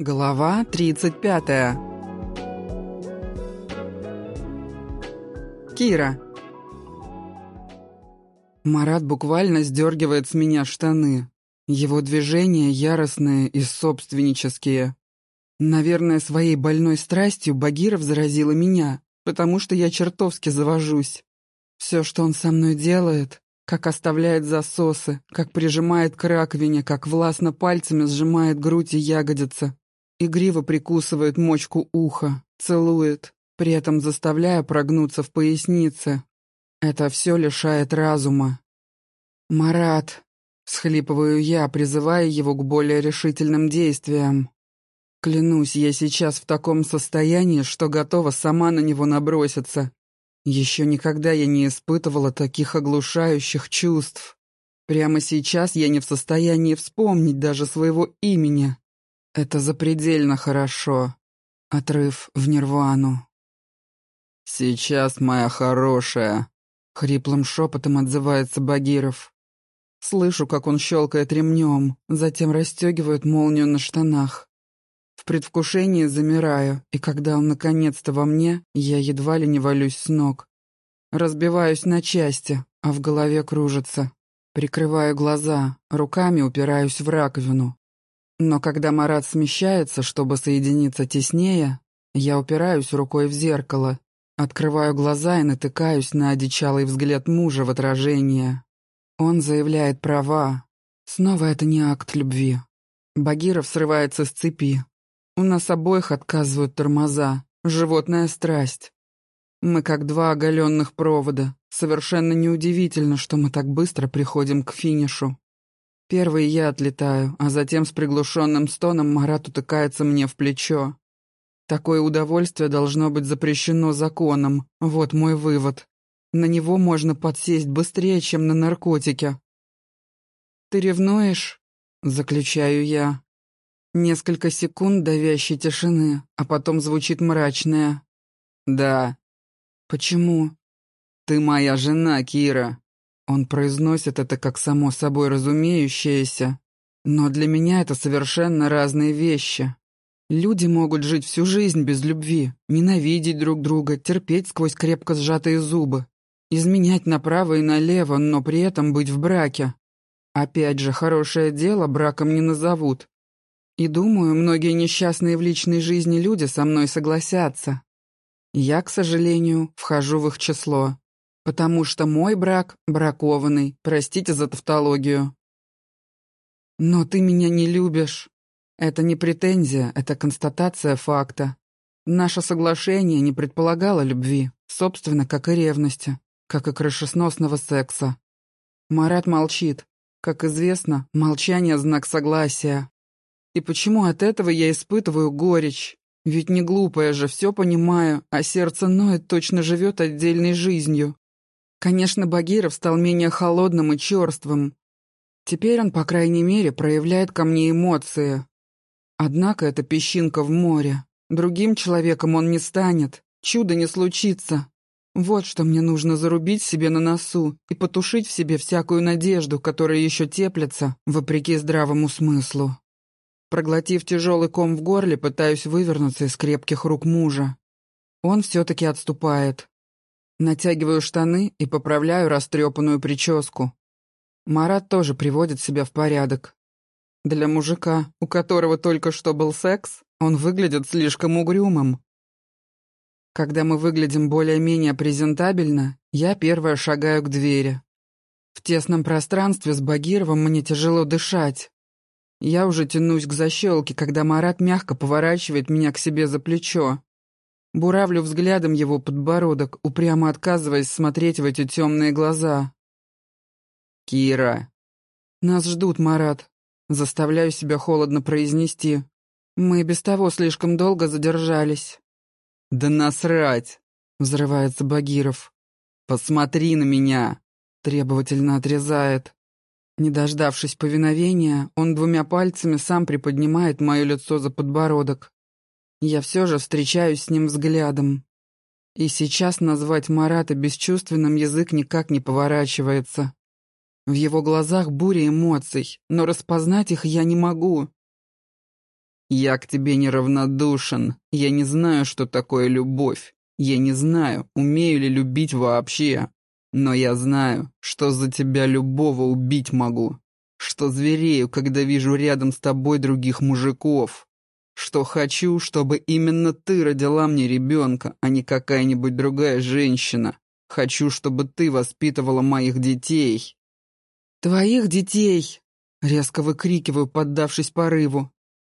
Глава 35. Кира. Марат буквально сдергивает с меня штаны. Его движения яростные и собственнические. Наверное, своей больной страстью Багиров заразила меня, потому что я чертовски завожусь. Все, что он со мной делает, как оставляет засосы, как прижимает к раковине, как властно пальцами сжимает грудь и ягодицы, Игриво прикусывает мочку уха, целует, при этом заставляя прогнуться в пояснице. Это все лишает разума. «Марат», — схлипываю я, призывая его к более решительным действиям. Клянусь, я сейчас в таком состоянии, что готова сама на него наброситься. Еще никогда я не испытывала таких оглушающих чувств. Прямо сейчас я не в состоянии вспомнить даже своего имени. Это запредельно хорошо. Отрыв в нирвану. «Сейчас, моя хорошая», — хриплым шепотом отзывается Багиров. Слышу, как он щелкает ремнем, затем расстегивает молнию на штанах. В предвкушении замираю, и когда он наконец-то во мне, я едва ли не валюсь с ног. Разбиваюсь на части, а в голове кружится. Прикрываю глаза, руками упираюсь в раковину, но когда Марат смещается, чтобы соединиться теснее, я упираюсь рукой в зеркало, открываю глаза и натыкаюсь на одичалый взгляд мужа в отражение. Он заявляет права. Снова это не акт любви. Багиров срывается с цепи. У нас обоих отказывают тормоза. Животная страсть. Мы как два оголенных провода. Совершенно неудивительно, что мы так быстро приходим к финишу. Первый я отлетаю, а затем с приглушенным стоном Марат утыкается мне в плечо. Такое удовольствие должно быть запрещено законом. Вот мой вывод. На него можно подсесть быстрее, чем на наркотики. «Ты ревнуешь?» — заключаю я. Несколько секунд давящей тишины, а потом звучит мрачное. «Да». «Почему?» «Ты моя жена, Кира», он произносит это как само собой разумеющееся, но для меня это совершенно разные вещи. Люди могут жить всю жизнь без любви, ненавидеть друг друга, терпеть сквозь крепко сжатые зубы, изменять направо и налево, но при этом быть в браке. Опять же, хорошее дело браком не назовут. И думаю, многие несчастные в личной жизни люди со мной согласятся. Я, к сожалению, вхожу в их число. Потому что мой брак бракованный, простите за тавтологию. Но ты меня не любишь. Это не претензия, это констатация факта. Наше соглашение не предполагало любви, собственно, как и ревности, как и крышесносного секса. Марат молчит. Как известно, молчание — знак согласия. И почему от этого я испытываю горечь? Ведь не глупая же, все понимаю, а сердце ноет, точно живет отдельной жизнью. Конечно, Багиров стал менее холодным и черствым. Теперь он, по крайней мере, проявляет ко мне эмоции. Однако это песчинка в море. Другим человеком он не станет. Чудо не случится. Вот что мне нужно зарубить себе на носу и потушить в себе всякую надежду, которая еще теплится, вопреки здравому смыслу. Проглотив тяжелый ком в горле, пытаюсь вывернуться из крепких рук мужа. Он все-таки отступает. Натягиваю штаны и поправляю растрепанную прическу. Марат тоже приводит себя в порядок. Для мужика, у которого только что был секс, он выглядит слишком угрюмым. Когда мы выглядим более-менее презентабельно, я первая шагаю к двери. В тесном пространстве с Багировым мне тяжело дышать. Я уже тянусь к защелке, когда Марат мягко поворачивает меня к себе за плечо. Буравлю взглядом его подбородок, упрямо отказываясь смотреть в эти темные глаза. «Кира!» «Нас ждут, Марат!» Заставляю себя холодно произнести. «Мы без того слишком долго задержались». «Да насрать!» — взрывается Багиров. «Посмотри на меня!» — требовательно отрезает. Не дождавшись повиновения, он двумя пальцами сам приподнимает мое лицо за подбородок. Я все же встречаюсь с ним взглядом. И сейчас назвать Марата бесчувственным язык никак не поворачивается. В его глазах буря эмоций, но распознать их я не могу. Я к тебе неравнодушен. Я не знаю, что такое любовь. Я не знаю, умею ли любить вообще. Но я знаю, что за тебя любого убить могу. Что зверею, когда вижу рядом с тобой других мужиков. Что хочу, чтобы именно ты родила мне ребенка, а не какая-нибудь другая женщина. Хочу, чтобы ты воспитывала моих детей. Твоих детей! Резко выкрикиваю, поддавшись порыву.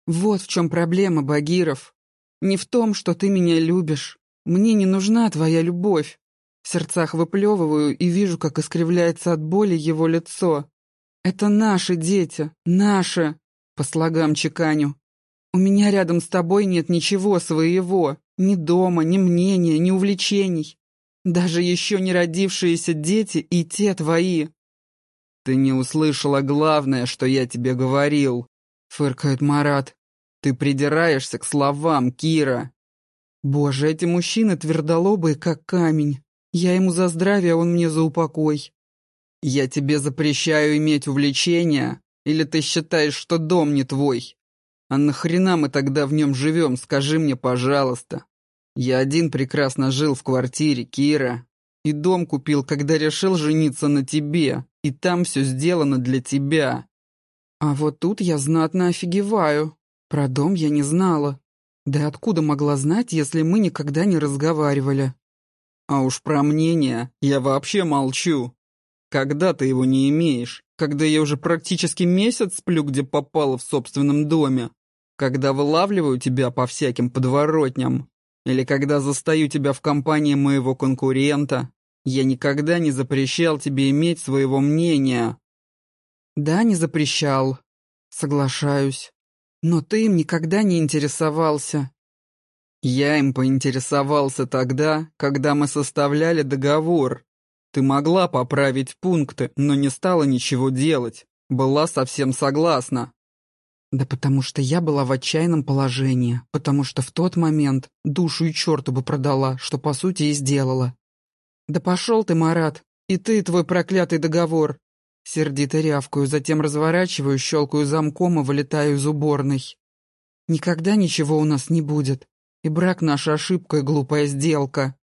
Вот в чем проблема, Багиров. Не в том, что ты меня любишь. Мне не нужна твоя любовь. В сердцах выплевываю и вижу, как искривляется от боли его лицо. Это наши дети, наши, по слогам чеканю. У меня рядом с тобой нет ничего своего, ни дома, ни мнения, ни увлечений. Даже еще не родившиеся дети и те твои. Ты не услышала главное, что я тебе говорил, фыркает Марат. Ты придираешься к словам, Кира. Боже, эти мужчины твердолобые, как камень. Я ему за здравие, а он мне за упокой. Я тебе запрещаю иметь увлечения, или ты считаешь, что дом не твой? А нахрена мы тогда в нем живем, скажи мне, пожалуйста. Я один прекрасно жил в квартире, Кира. И дом купил, когда решил жениться на тебе. И там все сделано для тебя. А вот тут я знатно офигеваю. Про дом я не знала. Да откуда могла знать, если мы никогда не разговаривали? А уж про мнение я вообще молчу. Когда ты его не имеешь? Когда я уже практически месяц сплю, где попало в собственном доме? Когда вылавливаю тебя по всяким подворотням? Или когда застаю тебя в компании моего конкурента? Я никогда не запрещал тебе иметь своего мнения. Да, не запрещал. Соглашаюсь. Но ты им никогда не интересовался. Я им поинтересовался тогда, когда мы составляли договор. Ты могла поправить пункты, но не стала ничего делать. Была совсем согласна. Да потому что я была в отчаянном положении, потому что в тот момент душу и черту бы продала, что по сути и сделала. Да пошел ты, Марат, и ты, твой проклятый договор. Сердито рявкаю, затем разворачиваю, щелкаю замком и вылетаю из уборной. Никогда ничего у нас не будет, и брак наша ошибка и глупая сделка.